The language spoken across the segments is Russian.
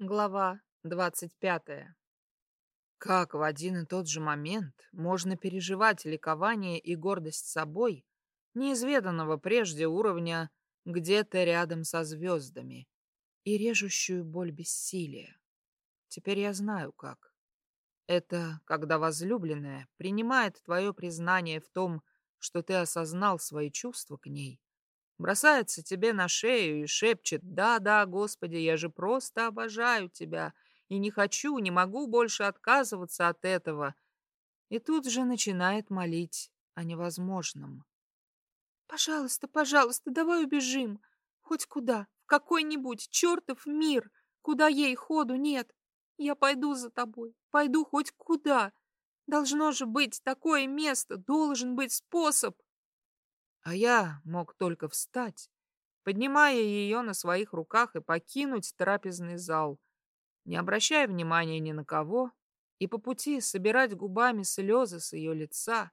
Глава двадцать пятая. Как в один и тот же момент можно переживать ликование и гордость собой, неизведанного прежде уровня где-то рядом со звездами, и режущую боль бессилия? Теперь я знаю как. Это когда возлюбленная принимает твое признание в том, что ты осознал свои чувства к ней, бросается тебе на шею и шепчет «Да-да, Господи, я же просто обожаю тебя и не хочу, не могу больше отказываться от этого». И тут же начинает молить о невозможном. «Пожалуйста, пожалуйста, давай убежим. Хоть куда, в какой-нибудь чертов мир, куда ей ходу нет. Я пойду за тобой, пойду хоть куда. Должно же быть такое место, должен быть способ» а я мог только встать, поднимая ее на своих руках и покинуть трапезный зал, не обращая внимания ни на кого, и по пути собирать губами слезы с ее лица,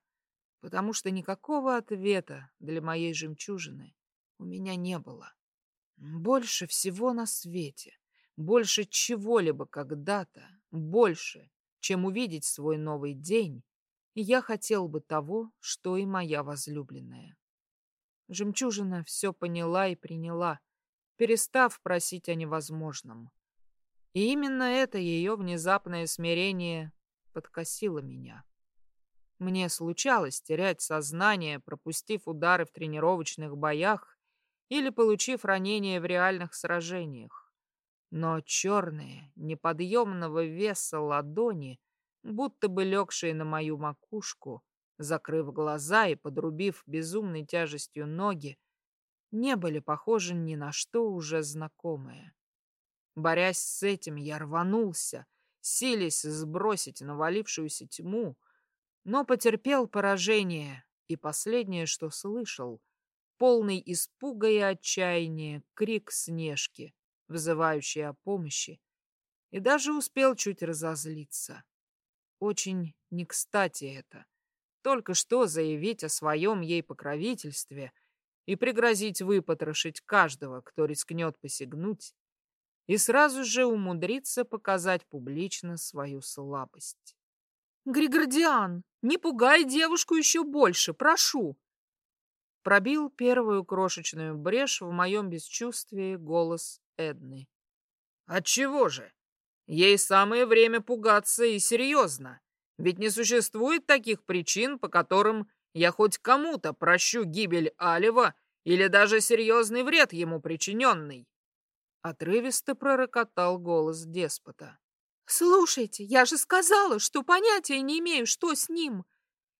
потому что никакого ответа для моей жемчужины у меня не было. Больше всего на свете, больше чего-либо когда-то, больше, чем увидеть свой новый день, я хотел бы того, что и моя возлюбленная. Жемчужина все поняла и приняла, перестав просить о невозможном. И именно это ее внезапное смирение подкосило меня. Мне случалось терять сознание, пропустив удары в тренировочных боях или получив ранения в реальных сражениях. Но черные, неподъемного веса ладони, будто бы легшие на мою макушку, закрыв глаза и подрубив безумной тяжестью ноги, не были похожи ни на что уже знакомое. Борясь с этим, я рванулся, силясь сбросить навалившуюся тьму, но потерпел поражение, и последнее, что слышал, полный испуга и отчаяния, крик Снежки, вызывающий о помощи, и даже успел чуть разозлиться. Очень не кстати это только что заявить о своем ей покровительстве и пригрозить выпотрошить каждого, кто рискнет посягнуть, и сразу же умудриться показать публично свою слабость. «Григордиан, не пугай девушку еще больше, прошу!» Пробил первую крошечную брешь в моем бесчувствии голос Эдны. «Отчего же? Ей самое время пугаться и серьезно. Ведь не существует таких причин, по которым я хоть кому-то прощу гибель Алева или даже серьезный вред ему причиненный. Отрывисто пророкотал голос деспота. «Слушайте, я же сказала, что понятия не имею, что с ним.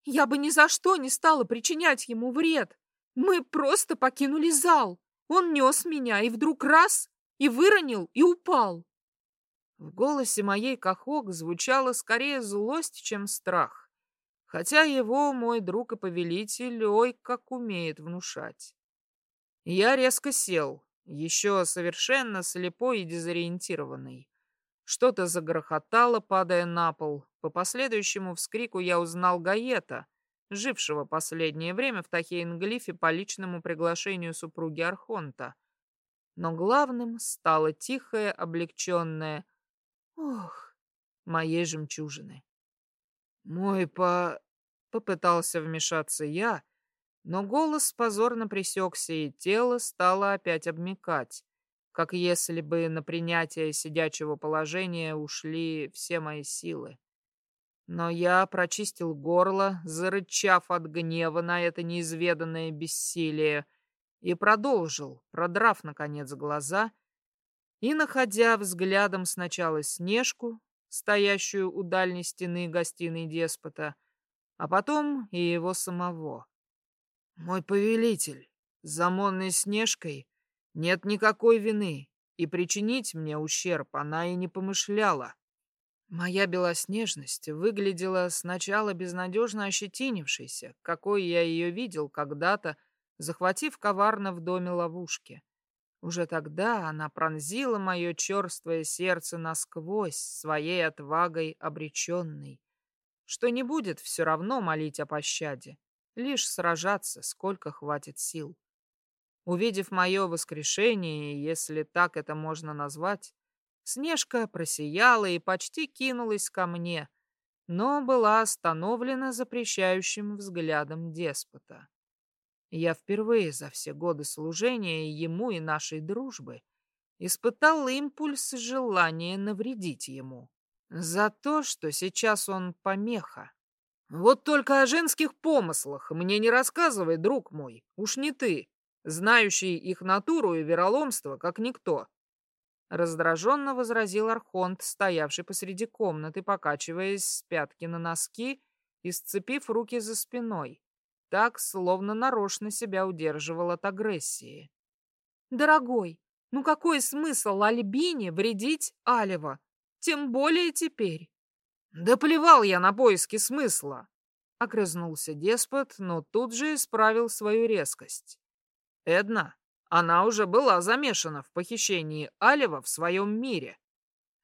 Я бы ни за что не стала причинять ему вред. Мы просто покинули зал. Он нес меня, и вдруг раз, и выронил, и упал. В голосе моей Кахок звучала скорее злость, чем страх, хотя его мой друг и повелитель ой как умеет внушать. Я резко сел, еще совершенно слепой и дезориентированный. Что-то загрохотало, падая на пол. По последующему вскрику я узнал Гаета, жившего последнее время в Тахейнглифе по личному приглашению супруги Архонта. Но главным стало тихое, облегченное Ох, моей жемчужины. Мой по... Попытался вмешаться я, но голос позорно пресекся, и тело стало опять обмекать, как если бы на принятие сидячего положения ушли все мои силы. Но я прочистил горло, зарычав от гнева на это неизведанное бессилие, и продолжил, продрав, наконец, глаза — и, находя взглядом сначала Снежку, стоящую у дальней стены гостиной деспота, а потом и его самого. «Мой повелитель, за Монной Снежкой нет никакой вины, и причинить мне ущерб она и не помышляла». Моя белоснежность выглядела сначала безнадежно ощетинившейся, какой я ее видел когда-то, захватив коварно в доме ловушки. Уже тогда она пронзила мое черствое сердце насквозь своей отвагой обреченной, что не будет все равно молить о пощаде, лишь сражаться, сколько хватит сил. Увидев мое воскрешение, если так это можно назвать, Снежка просияла и почти кинулась ко мне, но была остановлена запрещающим взглядом деспота. Я впервые за все годы служения ему и нашей дружбы испытал импульс желания навредить ему за то, что сейчас он помеха. Вот только о женских помыслах мне не рассказывай, друг мой, уж не ты, знающий их натуру и вероломство, как никто. Раздраженно возразил Архонт, стоявший посреди комнаты, покачиваясь с пятки на носки и сцепив руки за спиной, так, словно нарочно себя удерживал от агрессии. «Дорогой, ну какой смысл Альбине вредить Алева? Тем более теперь». «Да плевал я на поиски смысла!» — огрызнулся деспот, но тут же исправил свою резкость. «Эдна, она уже была замешана в похищении Алева в своем мире.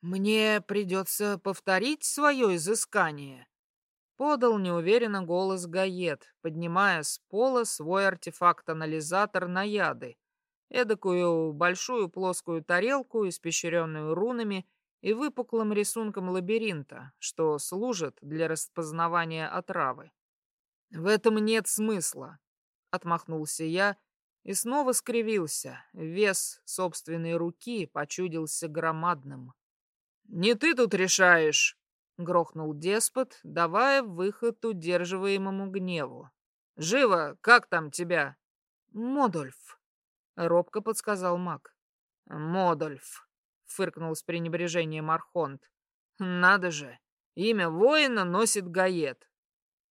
Мне придется повторить свое изыскание. Подал неуверенно голос Гает, поднимая с пола свой артефакт-анализатор на яды, эдакую большую плоскую тарелку, испещренную рунами и выпуклым рисунком лабиринта, что служит для распознавания отравы. «В этом нет смысла», — отмахнулся я, — и снова скривился. Вес собственной руки почудился громадным. «Не ты тут решаешь!» — грохнул деспот, давая выход удерживаемому гневу. «Живо! Как там тебя?» «Модульф», — робко подсказал маг. «Модульф», — фыркнул с пренебрежением Архонт. «Надо же! Имя воина носит Гает.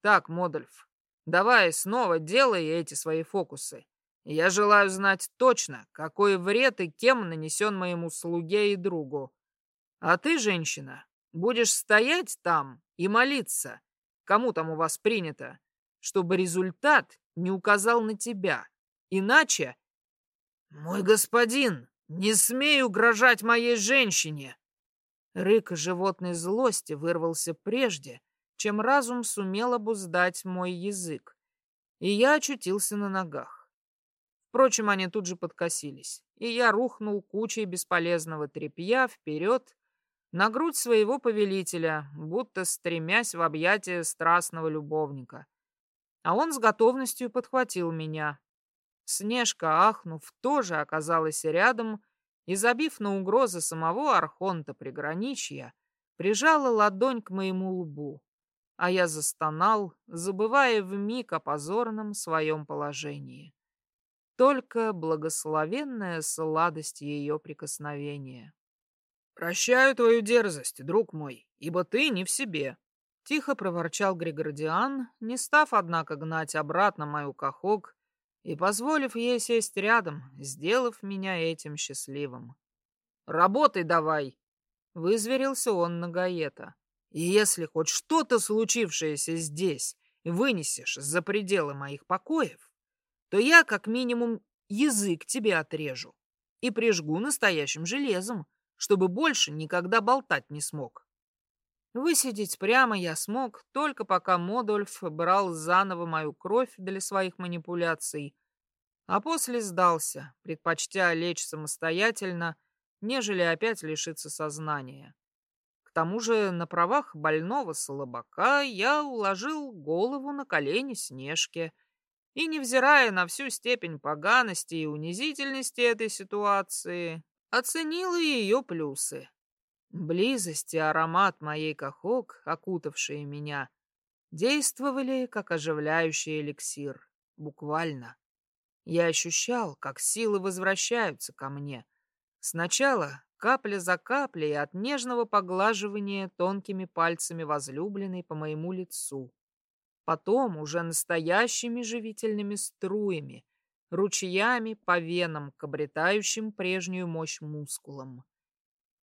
Так, Модульф, давай снова делай эти свои фокусы. Я желаю знать точно, какой вред и кем нанесен моему слуге и другу. А ты, женщина, будешь стоять там и молиться, кому там у вас принято, чтобы результат не указал на тебя. Иначе... Мой господин, не смей угрожать моей женщине! Рык животной злости вырвался прежде, чем разум сумел обуздать мой язык, и я очутился на ногах. Впрочем, они тут же подкосились, и я рухнул кучей бесполезного тряпья вперед на грудь своего повелителя, будто стремясь в объятия страстного любовника. А он с готовностью подхватил меня. Снежка, ахнув, тоже оказалась рядом и, забив на угрозы самого Архонта приграничья, прижала ладонь к моему лбу, а я застонал, забывая вмиг о позорном своем положении только благословенная сладость ее прикосновения. «Прощаю твою дерзость, друг мой, ибо ты не в себе», — тихо проворчал Григордиан, не став, однако, гнать обратно мою кахок и позволив ей сесть рядом, сделав меня этим счастливым. «Работай давай!» — вызверился он на Гаета. «И если хоть что-то случившееся здесь вынесешь за пределы моих покоев, то я, как минимум, язык тебе отрежу и прижгу настоящим железом, чтобы больше никогда болтать не смог. Высидеть прямо я смог, только пока Модольф брал заново мою кровь для своих манипуляций, а после сдался, предпочтя лечь самостоятельно, нежели опять лишиться сознания. К тому же на правах больного слабака я уложил голову на колени Снежки — и, невзирая на всю степень поганости и унизительности этой ситуации, оценила ее плюсы. Близость и аромат моей кахок, окутавшие меня, действовали как оживляющий эликсир, буквально. Я ощущал, как силы возвращаются ко мне. Сначала капля за каплей от нежного поглаживания тонкими пальцами возлюбленной по моему лицу потом уже настоящими живительными струями, ручьями по венам к обретающим прежнюю мощь мускулам.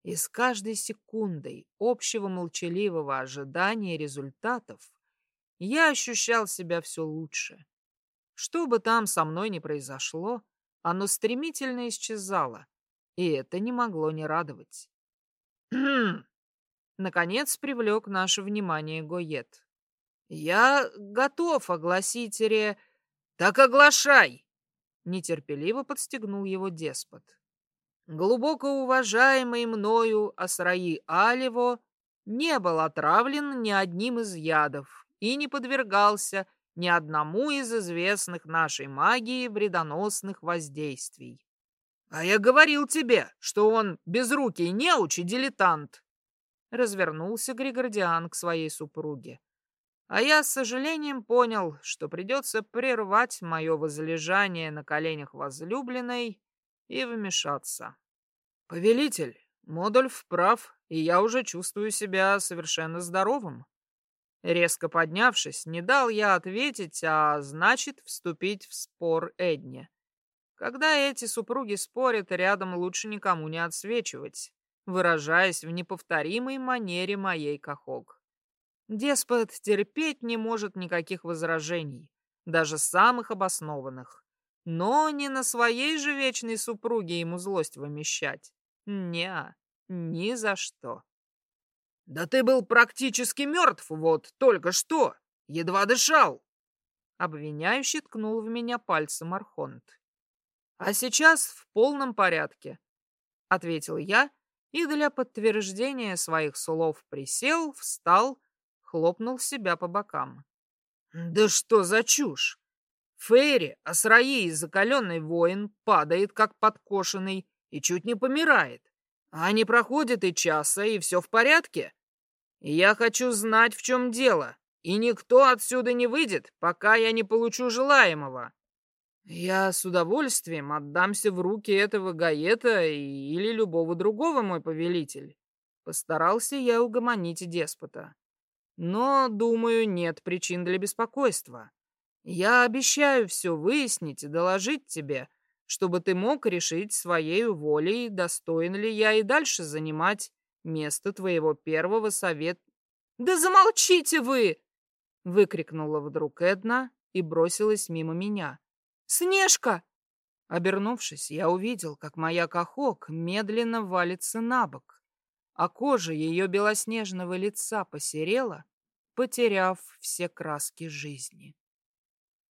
И с каждой секундой общего молчаливого ожидания результатов я ощущал себя все лучше. Что бы там со мной ни произошло, оно стремительно исчезало, и это не могло не радовать. Наконец привлек наше внимание Гоет. «Я готов огласить ре...» «Так оглашай!» — нетерпеливо подстегнул его деспот. Глубоко уважаемый мною Асраи Алево не был отравлен ни одним из ядов и не подвергался ни одному из известных нашей магии вредоносных воздействий. А я говорил тебе, что он безрукий неуч и дилетант. Развернулся Григордиан к своей супруге. А я с сожалением понял, что придется прервать мое возлежание на коленях возлюбленной и вмешаться. «Повелитель, Модульф прав, и я уже чувствую себя совершенно здоровым». Резко поднявшись, не дал я ответить, а значит, вступить в спор Эдне. Когда эти супруги спорят, рядом лучше никому не отсвечивать, выражаясь в неповторимой манере моей Кахог. Деспот терпеть не может никаких возражений, даже самых обоснованных. Но не на своей же вечной супруге ему злость вымещать. Не, ни за что. «Да ты был практически мертв, вот, только что! Едва дышал!» Обвиняющий ткнул в меня пальцем Архонт. «А сейчас в полном порядке», — ответил я, и для подтверждения своих слов присел, встал хлопнул себя по бокам. «Да что за чушь! Фейри, Асраи, закаленный воин, падает, как подкошенный, и чуть не помирает. А не проходит и часа, и все в порядке. я хочу знать, в чем дело, и никто отсюда не выйдет, пока я не получу желаемого. Я с удовольствием отдамся в руки этого Гаета или любого другого, мой повелитель. Постарался я угомонить деспота. Но, думаю, нет причин для беспокойства. Я обещаю все выяснить и доложить тебе, чтобы ты мог решить своей волей, достоин ли я и дальше занимать место твоего первого совета. «Да замолчите вы!» — выкрикнула вдруг Эдна и бросилась мимо меня. «Снежка!» Обернувшись, я увидел, как моя кахок медленно валится на бок а кожа ее белоснежного лица посерела, потеряв все краски жизни.